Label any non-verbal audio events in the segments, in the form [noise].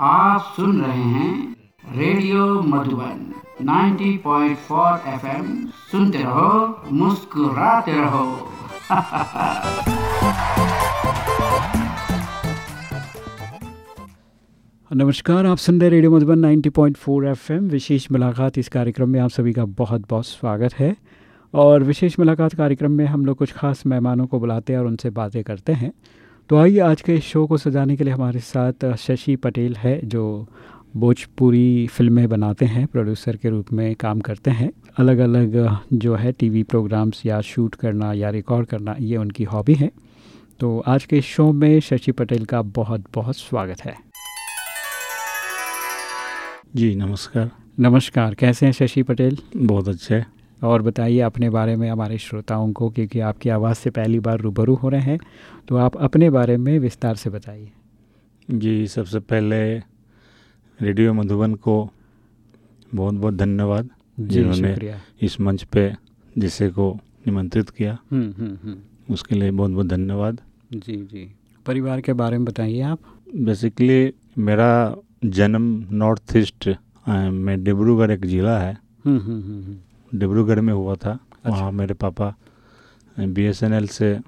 आप सुन रहे हैं रेडियो मधुबन 90.4 एफएम। सुनते रहो, मुस्कुराते रहो। [laughs] नमस्कार, आप सुन रहे रेडियो मधुबन 90.4 एफएम। विशेष मुलाकात इस कार्यक्रम में आप सभी का बहुत बहुत स्वागत है। और विशेष मुलाकात कार्यक्रम में हम लोग कुछ खास मेहमानों को बुलाते हैं और उनसे बातें करते हैं। तो आइए आज के इस शो को सजाने के लिए हमारे साथ शशि पटेल है जो भोजपुरी फ़िल्में बनाते हैं प्रोड्यूसर के रूप में काम करते हैं। अलग अलग जो है टीवी प्रोग्राम्स या शूट करना या रिकॉर्ड करना ये उनकी हॉबी है। तो आज के शो में शशि पटेल का बहुत बहुत स्वागत है। जी नमस्कार। नमस्कार कैसे हैं शशि पटेल? बहुत अच्छे। और बताइए अपने बारे में हमारे श्रोताओं को क्योंकि आपकी आवाज़ से पहली बार रूबरू हो रहे हैं तो आप अपने बारे में विस्तार से बताइए। जी सबसे पहले रेडियो मधुबन को बहुत बहुत धन्यवाद जिन्होंने इस मंच पे जिसे को निमंत्रित किया। हम्म, हम्म, हम्म। उसके लिए बहुत बहुत धन्यवाद। जी जी। परिवार के बारे में बताइए आप। बेसिकली मेरा जन्म नॉर्थ ईस्ट में डिब्रूगढ़ एक ज़िला है। डिब्रूगढ़ में हुआ था। अच्छा। वहाँ मेरे पापा बीएसएनएल से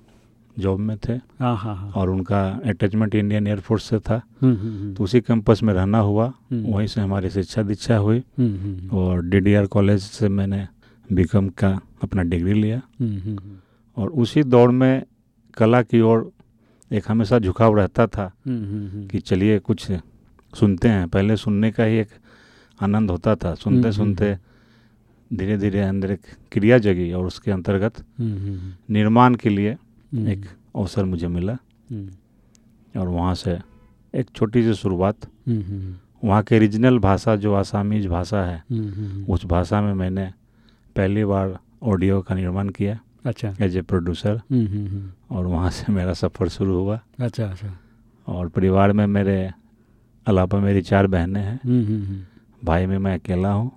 जॉब में थे हाँ, हाँ, हाँ। और उनका अटैचमेंट इंडियन एयरफोर्स से था। तो उसी कैंपस में रहना हुआ। वहीं से हमारी शिक्षा दीक्षा हुई। और डीडीआर कॉलेज से मैंने बीकॉम का अपना डिग्री लिया। और उसी दौड़ में कला की ओर एक हमेशा झुकाव रहता था कि चलिए कुछ सुनते हैं। पहले सुनने का ही एक आनंद होता था। सुनते सुनते धीरे धीरे अंदर एक क्रिया जगी और उसके अंतर्गत निर्माण के लिए एक अवसर मुझे मिला। और वहाँ से एक छोटी सी शुरुआत। वहाँ के रीजनल भाषा जो आसामीज भाषा है उस भाषा में मैंने पहली बार ऑडियो का निर्माण किया। अच्छा। एज ए प्रोड्यूसर और वहाँ से मेरा सफ़र शुरू हुआ। अच्छा अच्छा। और परिवार में मेरे अलावा मेरी चार बहनें हैं। भाई में मैं अकेला हूँ।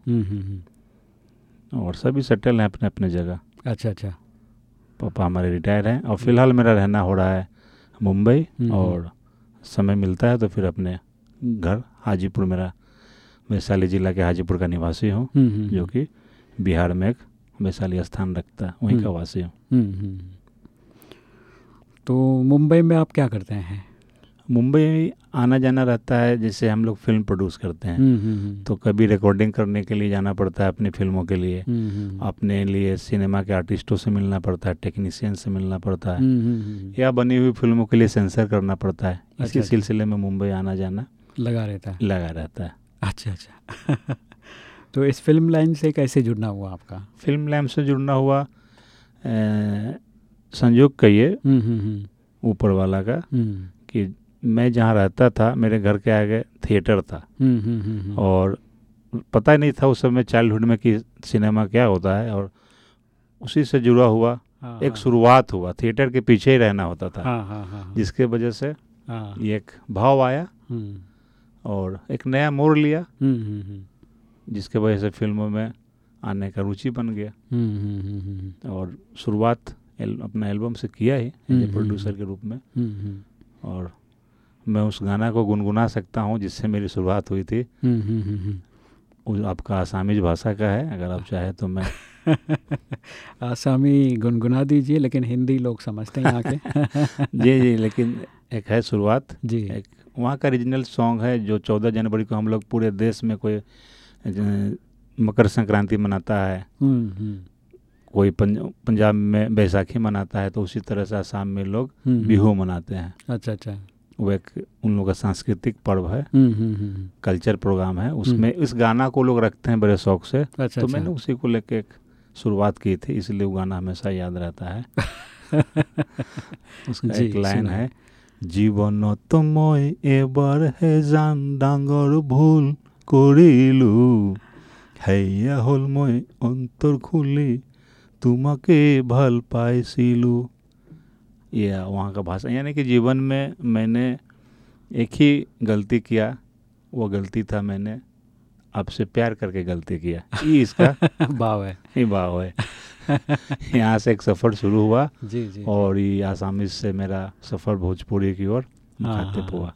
और सभी सेटल हैं अपने अपने जगह। अच्छा अच्छा। पापा हमारे रिटायर हैं और फ़िलहाल मेरा रहना हो रहा है मुंबई और समय मिलता है तो फिर अपने घर हाजीपुर मेरा वैशाली जिला के हाजीपुर का निवासी हूँ जो कि बिहार में एक वैशाली स्थान रखता है वहीं का वासी हूँ। तो मुंबई में आप क्या करते हैं? मुंबई आना जाना रहता है जैसे हम लोग फ़िल्म प्रोड्यूस करते हैं। तो कभी रिकॉर्डिंग करने के लिए जाना पड़ता है अपनी फ़िल्मों के लिए। अपने लिए सिनेमा के आर्टिस्टों से मिलना पड़ता है टेक्नीशियन से मिलना पड़ता है। या बनी हुई फ़िल्मों के लिए सेंसर करना पड़ता है। अच्छा, इसी सिलसिले में मुंबई आना जाना लगा रहता है। लगा रहता है। अच्छा अच्छा। [laughs] तो इस फ़िल्म लाइन से कैसे जुड़ना हुआ आपका? फ़िल्म लाइन से जुड़ना हुआ संयोग कहिए ऊपर वाला का कि मैं जहाँ रहता था मेरे घर के आगे थिएटर था। और पता ही नहीं था उस समय चाइल्डहुड में कि सिनेमा क्या होता है और उसी से जुड़ा हुआ हाँ, एक शुरुआत हुआ थिएटर के पीछे ही रहना होता था। हाँ, हाँ, हाँ, जिसके वजह से हाँ, ये एक भाव आया और एक नया मोड़ लिया। जिसके वजह से फ़िल्मों में आने का रुचि बन गया। और शुरुआत एल, अपना एल्बम से किया ही प्रोड्यूसर के रूप में। और मैं उस गाना को गुनगुना सकता हूँ जिससे मेरी शुरुआत हुई थी। उस आपका आसामीज भाषा का है अगर आप चाहे तो मैं [laughs] आसामी गुनगुना दीजिए लेकिन हिंदी लोग समझते हैं यहाँ के। [laughs] जी जी लेकिन एक है शुरुआत। जी। एक वहाँ का रीजनल सॉन्ग है जो चौदह जनवरी को हम लोग पूरे देश में कोई मकर संक्रांति मनाता है। कोई पंजाब में बैसाखी मनाता है तो उसी तरह से आसाम में लोग बिहू मनाते हैं। अच्छा अच्छा। वो एक उन लोगों का सांस्कृतिक पर्व है हम्म, कल्चर प्रोग्राम है उसमें इस गाना को लोग रखते हैं बड़े शौक से अच्छा, तो अच्छा। मैंने उसी को लेके एक शुरुआत की थी इसलिए वो गाना हमेशा याद रहता है [laughs] उसका जी, एक लाइन सुना। है জীৱনত মই এবাৰহে জান ডাঙৰ ভুল কৰিলোঁ সেয়া হ'ল মই অন্তৰ খুলি তোমাকে ভাল पाइसिलू या वहाँ का भाषा। यानी कि जीवन में मैंने एक ही गलती किया वो गलती था मैंने आपसे प्यार करके गलती किया। [laughs] ये इसका भाव है। ये भाव है। यहाँ से एक सफ़र शुरू हुआ [laughs] जी जी और ये आसामी से मेरा सफ़र भोजपुरी की ओर हाँ, मुखातिब हाँ, हुआ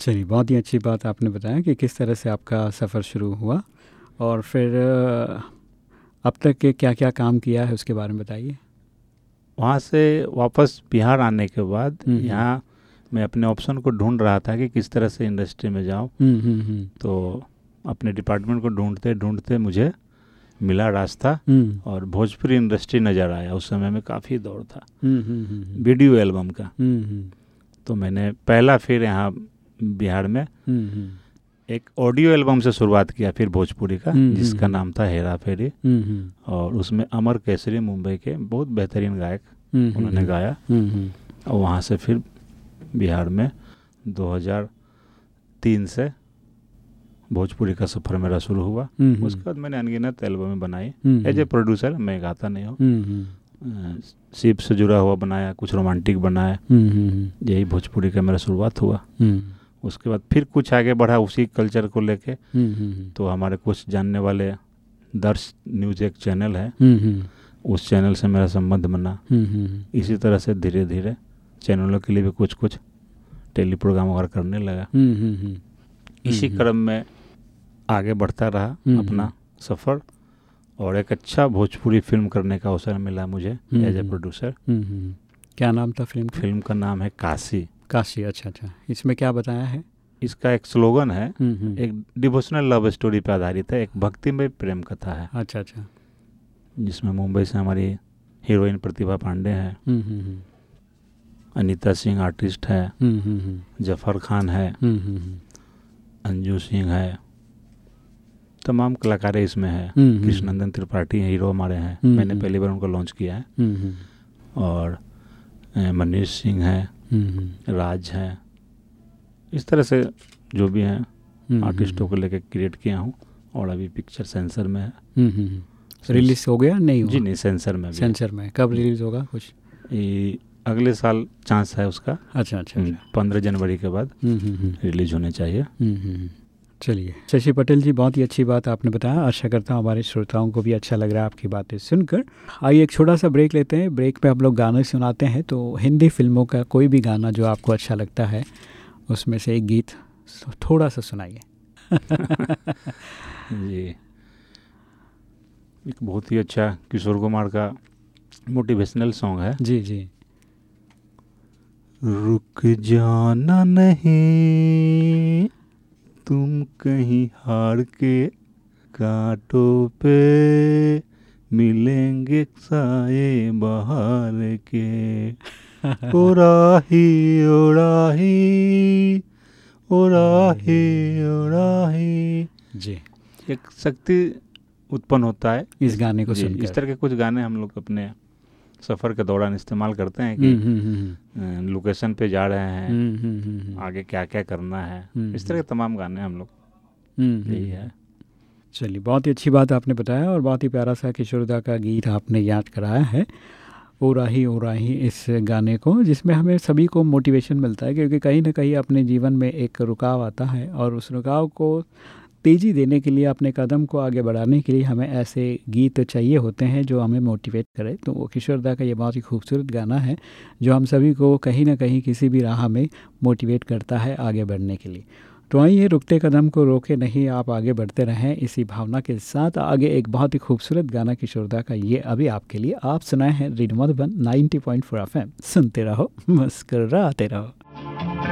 चलिए बहुत ही अच्छी बात आपने बताया कि किस तरह से आपका सफ़र शुरू हुआ। और फिर अब तक के क्या क्या काम किया है उसके बारे में बताइए। वहाँ से वापस बिहार आने के बाद हम्म। यहाँ मैं अपने ऑप्शन को ढूंढ रहा था कि किस तरह से इंडस्ट्री में जाऊँ। हम्म हम्म हम्म। तो अपने डिपार्टमेंट को ढूंढते ढूंढते मुझे मिला रास्ता हम्म। और भोजपुरी इंडस्ट्री नज़र आया। उस समय में काफ़ी दौड़ था। हम्म हम्म हम्म। वीडियो एल्बम का। हम्म हम्म। तो मैंने पहला फिर यहाँ बिहार में हम्म हम्म। एक ऑडियो एल्बम से शुरुआत किया फिर भोजपुरी का हम्म, जिसका हम्म। नाम था हेरा फेरी। हम्म और उसमें अमर केसरी मुंबई के बहुत बेहतरीन गायक उन्होंने गाया। और वहाँ से फिर बिहार में 2003 से भोजपुरी का सफ़र मेरा शुरू हुआ। उसके बाद मैंने अनगिनत एल्बमें बनाई। As a. प्रोड्यूसर मैं गाता नहीं हूँ। शिप से जुड़ा हुआ बनाया कुछ रोमांटिक बनाया। यही भोजपुरी का मेरा शुरुआत हुआ। उसके बाद फिर कुछ आगे बढ़ा उसी कल्चर को लेके। हम्म हम्म तो हमारे कुछ जानने वाले दर्श न्यूज़ एक चैनल है। हम्म हम्म। उस चैनल से मेरा संबंध बना। हम्म हम्म इसी तरह से धीरे धीरे चैनलों के लिए भी कुछ कुछ टेली प्रोग्राम वगैरह करने लगा। हम्म हम्म हम्म। इसी हम्म। क्रम में आगे बढ़ता रहा हम्म, अपना हम्म। सफ़र और एक अच्छा भोजपुरी फ़िल्म करने का अवसर मिला मुझे हम्म, एज ए हम्म। प्रोड्यूसर। हम्म, हम्म। क्या नाम था फ़िल्म फ़िल्म का नाम है काशी। काशी अच्छा अच्छा। इसमें क्या बताया है? इसका एक स्लोगन है हम्म, हम्म। एक डिवोशनल लव स्टोरी पर आधारित है एक भक्तिमय प्रेम कथा है। अच्छा अच्छा। जिसमें मुंबई से हमारी हीरोइन प्रतिभा पांडे है। हम्म अनीता सिंह आर्टिस्ट है। ज़फ़र खान है। अंजू सिंह है। तमाम कलाकार इसमें है। कृष्णनंदन त्रिपाठी हीरो हमारे हैं। मैंने। पहली बार उनको लॉन्च किया है। और मनीष सिंह है। राज हैं। इस तरह से जो भी हैं हम्म, आर्टिस्टों को लेकर क्रिएट किया हूँ और अभी पिक्चर सेंसर में है। हम्म, हम्म, हम्म। रिलीज़ हो गया? नहीं जी नहीं सेंसर में सेंसर में। कब रिलीज़ होगा कुछ? ये अगले साल चांस है उसका। अच्छा अच्छा अच्छा। पंद्रह जनवरी के बाद हम्म, हम्म, हम्म, रिलीज़ होने चाहिए। हम्म, हम्म, हम्म। चलिए शशि पटेल जी बहुत ही अच्छी बात आपने बताया। आशा करता हूँ हमारे श्रोताओं को भी अच्छा लग रहा है आपकी बातें सुनकर। आइए एक छोटा सा ब्रेक लेते हैं। ब्रेक में हम लोग गाने सुनाते हैं तो हिंदी फ़िल्मों का कोई भी गाना जो आपको अच्छा लगता है उसमें से एक गीत थोड़ा सा सुनाइए। [laughs] जी। एक बहुत ही अच्छा किशोर कुमार का मोटिवेशनल सॉन्ग है। जी जी। रुक जाना नहीं। तुम कहीं हार के कांटों पे मिलेंगे साए बहार के। [laughs] ओराही ओराही ओराही ओराही। जी। एक शक्ति उत्पन्न होता है। इस गाने को सुनकर। इस तरह के कुछ गाने हम लोग अपने सफ़र के दौरान इस्तेमाल करते हैं हम्म, कि हम्म, हम्म, अ, लोकेशन पे जा रहे हैं हम्म, हम्म, हम्म, हम्म, आगे क्या क्या करना है। हम्म, इस तरह के तमाम गाने हम लोग हम्म, यही हम्म। है। चलिए बहुत ही अच्छी बात आपने बताया और बहुत ही प्यारा सा किशोरदा का गीत आपने याद कराया है। ओ राही ओ राही इस गाने को जिसमें हमें सभी को मोटिवेशन मिलता है क्योंकि कहीं ना कहीं अपने जीवन में एक रुकाव आता है और उस रुकाव को तेज़ी देने के लिए, अपने कदम को आगे बढ़ाने के लिए हमें ऐसे गीत चाहिए होते हैं जो हमें मोटिवेट करें। तो वो किशोरदा का ये बहुत ही खूबसूरत गाना है, जो हम सभी को कहीं ना कहीं किसी भी राह में मोटिवेट करता है आगे बढ़ने के लिए। तो आइए, रुकते कदम को रोके नहीं, आप आगे बढ़ते रहें इसी भावना के साथ। आगे एक बहुत ही खूबसूरत गाना किशोरदा का, ये अभी आपके लिए। आप सुनाए हैं मधुबन 90.4 पॉइंट सुनते रहो, मुस्कराते रहो।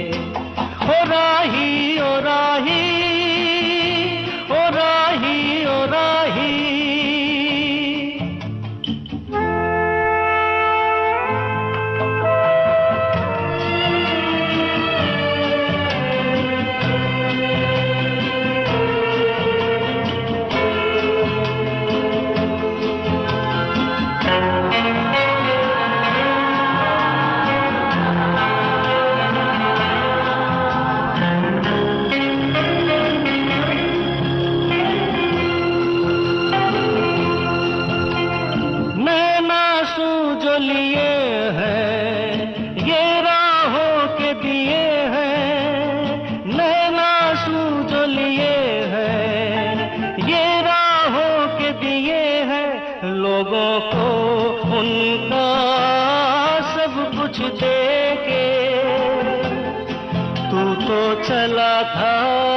हो राही ओ राही। लोगों को उनका सब कुछ देके तू तो चला था।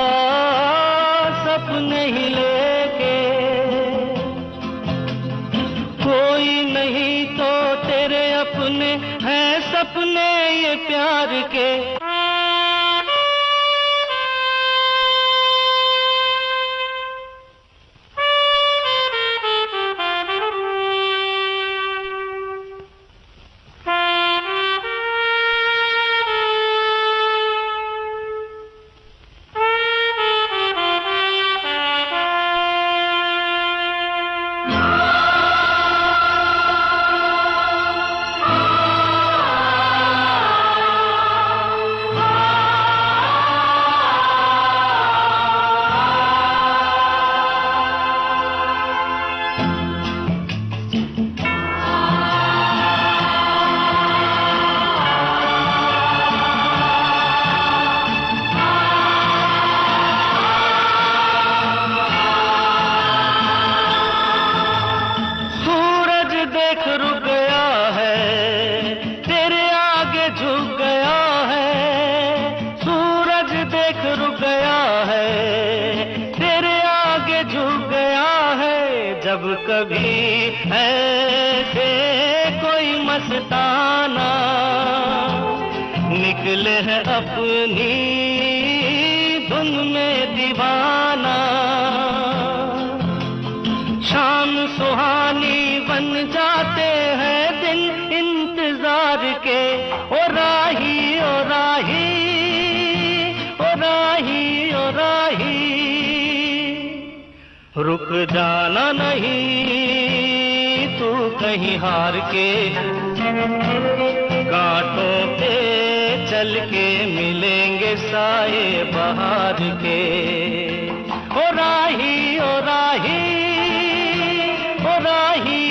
दीवाना। शाम सुहानी बन जाते हैं दिन इंतज़ार के। ओ राही ओ राही ओ राही ओ राही। रुक जाना नहीं तू कहीं हार के। कांटों पे चल के मिलेंगे साए बाहर के। ओ राही ओ राही ओ राही।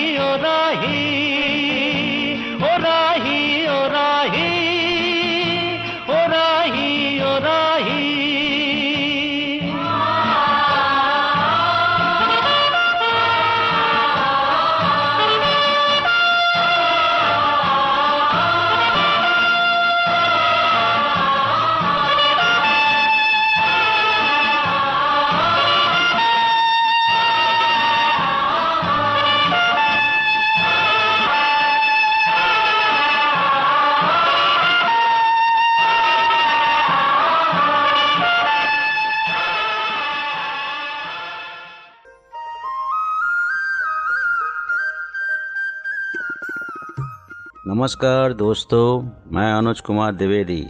नमस्कार दोस्तों, मैं अनुज कुमार द्विवेदी,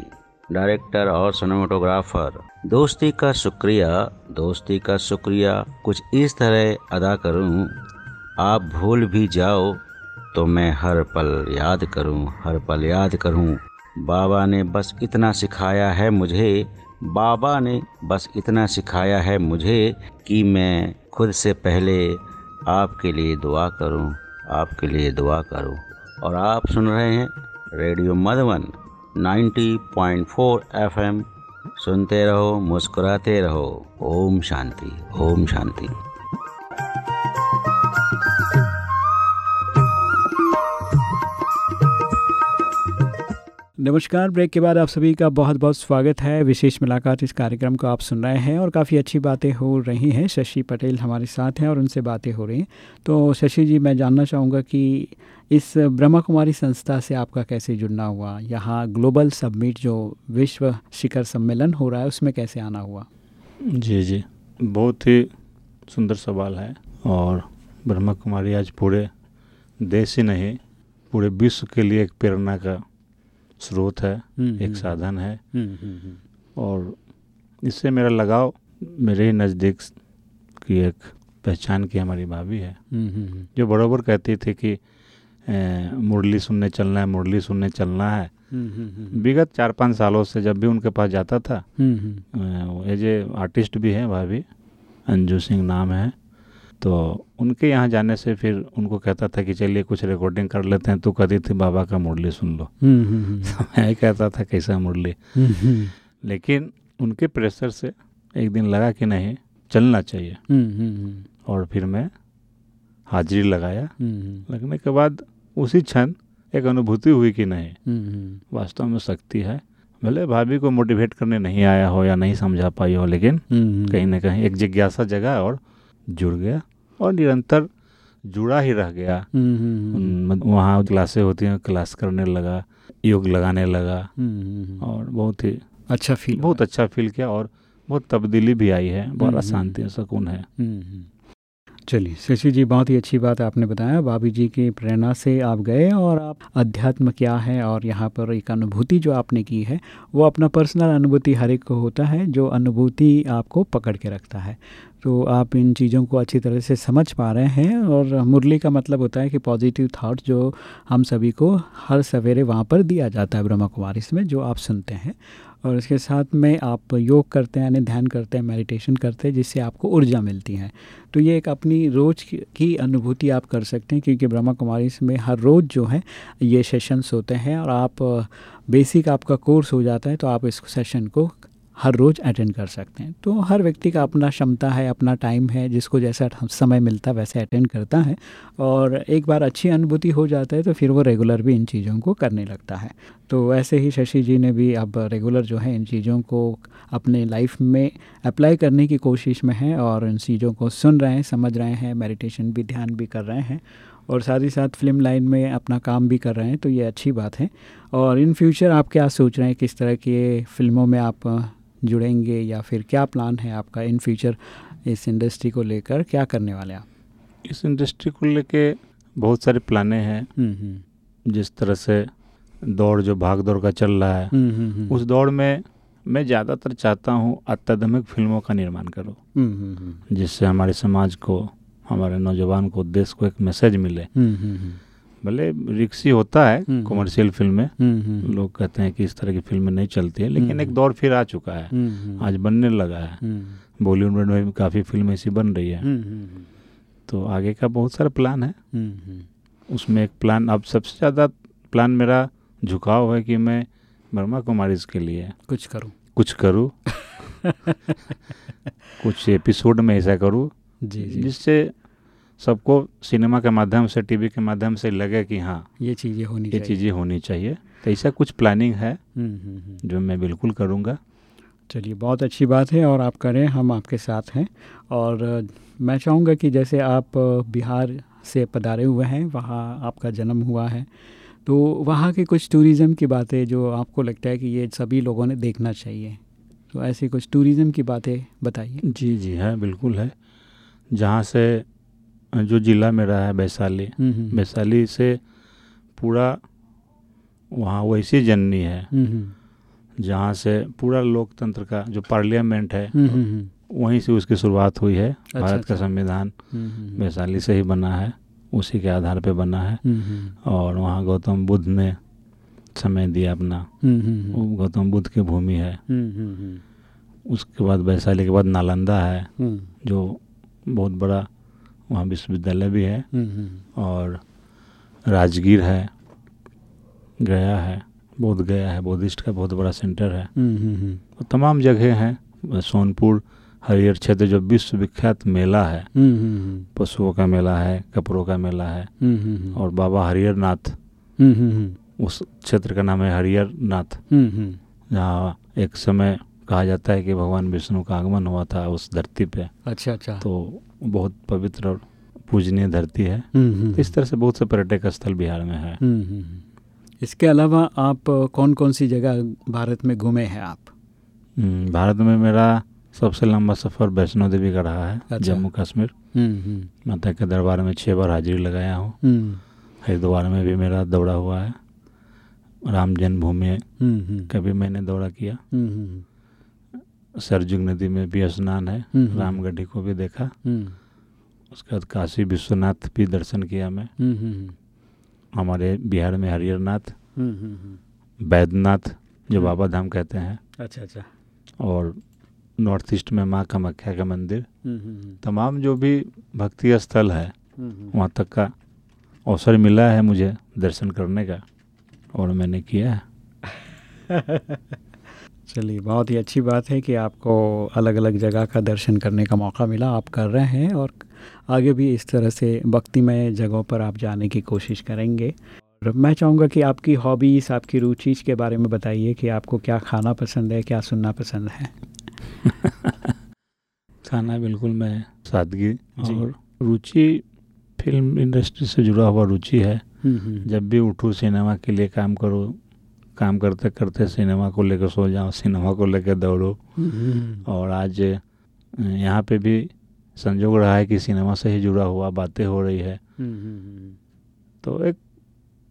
डायरेक्टर और सिनेमाटोग्राफर। दोस्ती का शुक्रिया, दोस्ती का शुक्रिया। कुछ इस तरह अदा करूँ, आप भूल भी जाओ तो मैं हर पल याद करूँ, हर पल याद करूँ। बाबा ने बस इतना सिखाया है मुझे, बाबा ने बस इतना सिखाया है मुझे कि मैं खुद से पहले आपके लिए दुआ करूँ, आपके लिए दुआ करूँ। और आप सुन रहे हैं रेडियो मधुबन 90.4 एफएम। सुनते रहो, मुस्कुराते रहो। ओम शांति ओम शांति। नमस्कार, ब्रेक के बाद आप सभी का बहुत बहुत स्वागत है। विशेष मुलाकात इस कार्यक्रम को आप सुन रहे हैं और काफ़ी अच्छी बातें हो रही हैं। शशि पटेल हमारे साथ हैं और उनसे बातें हो रही हैं। तो शशि जी, मैं जानना चाहूँगा कि इस ब्रह्मा कुमारी संस्था से आपका कैसे जुड़ना हुआ यहाँ ग्लोबल सबमिट जो विश्व शिखर सम्मेलन हो रहा है उसमें कैसे आना हुआ जी जी बहुत ही सुंदर सवाल है और ब्रह्मा कुमारी आज पूरे देश ही नहीं पूरे विश्व के लिए एक प्रेरणा का स्रोत है हम्म, एक हम्म। साधन है हम्म। और इससे मेरा लगाव मेरे ही नज़दीक की एक पहचान की हमारी भाभी है। जो बराबर कहती थी कि मुरली सुनने चलना है मुरली सुनने चलना है हम्म, हम्म, हम्म। विगत चार पाँच सालों से जब भी उनके पास जाता था। एज ए आर्टिस्ट भी हैं भाभी अंजू सिंह नाम है तो उनके यहाँ जाने से फिर उनको कहता था कि चलिए कुछ रिकॉर्डिंग कर लेते हैं तो कहती थी बाबा का मुरली सुन लो हम्म। [laughs] मैं ही कहता था कैसा मुरली। लेकिन उनके प्रेशर से एक दिन लगा कि नहीं चलना चाहिए। और फिर मैं हाजिरी लगाया हम्म, हम्म। लगने के बाद उसी क्षण एक अनुभूति हुई कि नहीं हम्म। वास्तव में शक्ति है भले भाभी को मोटिवेट करने नहीं आया हो या नहीं समझा पाई हो लेकिन कहीं ना कहीं एक जिज्ञासा जगा और जुड़ गया और निरंतर जुड़ा ही रह गया वहाँ क्लासें होती हैं क्लास करने लगा योग लगाने लगा। और बहुत ही अच्छा फील बहुत अच्छा फील किया और बहुत तब्दीली भी आई है बड़ा शांति सुकून है। चलिए, शशि जी, बहुत ही अच्छी बात आपने बताया। भाभी जी की प्रेरणा से आप गए और आप अध्यात्म क्या है और यहाँ पर एक अनुभूति जो आपने की है, वो अपना पर्सनल अनुभूति हर एक को होता है, जो अनुभूति आपको पकड़ के रखता है। तो आप इन चीज़ों को अच्छी तरह से समझ पा रहे हैं और मुरली का मतलब होता है कि पॉजिटिव थाट जो हम सभी को हर सवेरे वहाँ पर दिया जाता है ब्रह्मा कुमारिस में, जो आप सुनते हैं। और इसके साथ में आप योग करते हैं यानी ध्यान करते हैं मेडिटेशन करते हैं, जिससे आपको ऊर्जा मिलती है। तो ये एक अपनी रोज़ की अनुभूति आप कर सकते हैं, क्योंकि ब्रह्मा कुमारी में हर रोज़ जो है, ये सेशंस होते हैं और आप बेसिक आपका कोर्स हो जाता है तो आप इस सेशन को हर रोज़ अटेंड कर सकते हैं। तो हर व्यक्ति का अपना क्षमता है, अपना टाइम है, जिसको जैसा समय मिलता वैसे अटेंड करता है। और एक बार अच्छी अनुभूति हो जाता है तो फिर वो रेगुलर भी इन चीज़ों को करने लगता है। तो ऐसे ही शशि जी ने भी अब रेगुलर जो है, इन चीज़ों को अपने लाइफ में अप्लाई करने की कोशिश में है और इन चीज़ों को सुन रहे हैं, समझ रहे हैं मेडिटेशन भी, ध्यान भी कर रहे हैं। और साथ ही साथ फ़िल्म लाइन में अपना काम भी कर रहे हैं तो ये अच्छी बात है। और इन फ्यूचर आप क्या सोच रहे हैं, किस तरह की फ़िल्मों में आप जुड़ेंगे या फिर क्या प्लान है आपका इन फ्यूचर इस इंडस्ट्री को लेकर? क्या करने वाले आप? इस इंडस्ट्री को लेके बहुत सारे प्लाने हैं। हम्म, हम्म, जिस तरह से दौड़ जो भाग दौड़ का चल रहा है हम्म, उस दौड़ में मैं ज़्यादातर चाहता हूँ अत्याधुनिक फ़िल्मों का निर्माण करूँ। जिससे हमारे समाज को हमारे नौजवान को देश को एक मैसेज मिले। भले रिक्सी होता है हम्म। कमर्शियल फ़िल्में हम्म, हम्म, लोग कहते हैं कि इस तरह की फ़िल्में नहीं चलती है लेकिन हम्म। एक दौर फिर आ चुका है। हम्म, हम्म, आज बनने लगा है। हम्म, बॉलीवुड में भी काफ़ी फ़िल्में ऐसी बन रही है। हम्म, हम्म, तो आगे का बहुत सारा प्लान है। हम्म, हम्म, उसमें एक प्लान अब सबसे ज़्यादा प्लान मेरा झुकाव है कि मैं ब्रह्मा कुमारी के लिए कुछ करूँ। कुछ करूँ। [laughs] कुछ एपिसोड में ऐसा करूँ जी जी। जिससे सबको सिनेमा के माध्यम से टीवी के माध्यम से लगे कि हाँ ये चीज़ें होनी ये चीज़ें होनी चाहिए। तो ऐसा कुछ प्लानिंग है हम्म, हम्म, हम्म। जो मैं बिल्कुल करूँगा। चलिए बहुत अच्छी बात है और आप करें हम आपके साथ हैं। और मैं चाहूँगा कि जैसे आप बिहार से पधारे हुए हैं वहाँ आपका जन्म हुआ है तो वहाँ के कुछ टूरिज़्म की बातें जो आपको लगता है कि ये सभी लोगों ने देखना चाहिए तो ऐसी कुछ टूरिज़्म की बातें बताइए। जी जी है बिल्कुल है। जहाँ से जो ज़िला मेरा है वैशाली। हम्म, हम्म, वैशाली से पूरा वहाँ वैसी जननी है। हम्म, हम्म, जहाँ से पूरा लोकतंत्र का जो पार्लियामेंट है हम्म, हम्म, हम्म, वहीं से उसकी शुरुआत हुई है अच्छा, भारत का अच्छा। संविधान। हम्म, हम्म, वैशाली से ही बना है उसी के आधार पे बना है। हम्म, हम्म, और वहाँ गौतम बुद्ध ने समय दिया अपना। हम्म, हम्म, गौतम बुद्ध की भूमि है। हम्म, हम्म, हम्म, उसके बाद वैशाली के बाद नालंदा है हम्म, जो बहुत बड़ा वहाँ विश्वविद्यालय भी है हम्म, हम्म, और राजगीर है गया है बोध गया है बोधिस्ट का बहुत बड़ा सेंटर है। हम्म, हम्म, हम्म, और तमाम जगह हैं सोनपुर हरियर क्षेत्र जो विश्वविख्यात मेला है। हम्म, हम्म, पशुओं का मेला है कपड़ों का मेला है। हम्म, हम्म, हम्म, और बाबा हरियर नाथ हम्म, हम्म, हम्म, उस क्षेत्र का नाम है हरियर नाथ हम्म, हम्म। जहाँ एक समय कहा जाता है कि भगवान विष्णु का आगमन हुआ था उस धरती पे। अच्छा अच्छा। तो बहुत पवित्र और पूजनीय धरती है। तो इस तरह से बहुत से पर्यटक स्थल बिहार में है। इसके अलावा आप कौन कौन सी जगह भारत में घूमे हैं आप? भारत में मेरा सबसे लंबा सफ़र वैष्णो देवी का रहा है अच्छा। जम्मू कश्मीर। माता के दरबार में छः बार हाजिरी लगाया हूँ। हरिद्वार में भी मेरा दौड़ा हुआ है। राम जन्मभूमि हम्म, हम्म। का भी मैंने दौरा किया। हम्म, सरजुग नदी में भी स्नान है। रामगढ़ी को भी देखा। उसके बाद काशी विश्वनाथ भी दर्शन किया मैं। हमारे बिहार में हरिहरनाथ बैद्यनाथ जो बाबा धाम कहते हैं। अच्छा अच्छा। और नॉर्थ ईस्ट में माँ कामाख्या का मंदिर। तमाम जो भी भक्ति स्थल है वहाँ तक का अवसर मिला है मुझे दर्शन करने का और मैंने किया है। [laughs] चलिए बहुत ही अच्छी बात है कि आपको अलग अलग जगह का दर्शन करने का मौका मिला। आप कर रहे हैं और आगे भी इस तरह से भक्तिमय जगहों पर आप जाने की कोशिश करेंगे। और मैं चाहूँगा कि आपकी हॉबीज़ आपकी रुचि के बारे में बताइए कि आपको क्या खाना पसंद है क्या सुनना पसंद है? [laughs] खाना बिल्कुल मैं सादगी। और रुचि फ़िल्म इंडस्ट्री से जुड़ा हुआ रुचि है। हम्म, हम्म। जब भी उठूँ सिनेमा के लिए काम करो काम करते करते सिनेमा को लेकर सो जाओ सिनेमा को लेकर दौड़ो। हम्म, और आज यहाँ पे भी संजोग रहा है कि सिनेमा से ही जुड़ा हुआ बातें हो रही है। तो एक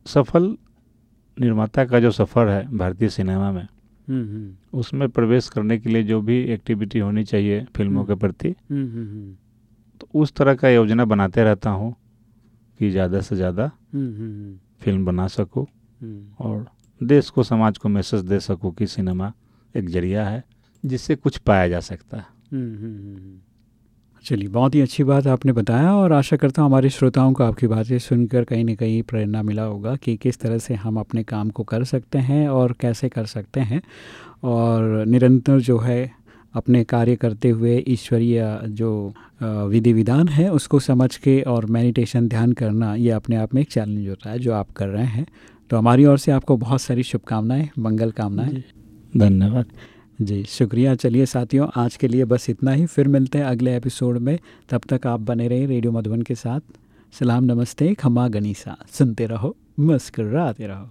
सफल निर्माता का जो सफ़र है भारतीय सिनेमा में उसमें प्रवेश करने के लिए जो भी एक्टिविटी होनी चाहिए फ़िल्मों के प्रति तो उस तरह का योजना बनाते रहता हूँ कि ज़्यादा से ज़्यादा हम्म, हम्म, हम्म। फ़िल्म बना सकूँ। और देश को, समाज को मैसेज दे सकूँ कि सिनेमा एक ज़रिया है जिससे कुछ पाया जा सकता है। चलिए, बहुत ही अच्छी बात आपने बताया और आशा करता हूँ हमारे श्रोताओं को आपकी बातें सुनकर कहीं ना कहीं प्रेरणा मिला होगा कि किस तरह से हम अपने काम को कर सकते हैं और कैसे कर सकते हैं। और निरंतर जो है अपने कार्य करते हुए ईश्वरीय जो विधि विधान है उसको समझ के और मेडिटेशन ध्यान करना, ये अपने आप में एक चैलेंज होता है जो आप कर रहे हैं। तो हमारी ओर से आपको बहुत सारी शुभकामनाएँ मंगल कामनाएँ। धन्यवाद। जी शुक्रिया। चलिए साथियों आज के लिए बस इतना ही। फिर मिलते हैं अगले एपिसोड में। तब तक आप बने रहें रेडियो मधुबन के साथ। सलाम नमस्ते खमा गनीसा। सुनते रहो मुस्कराते रहो।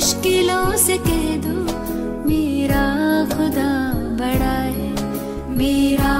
मुश्किलों से कह दो मेरा खुदा बड़ा है मेरा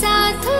साथ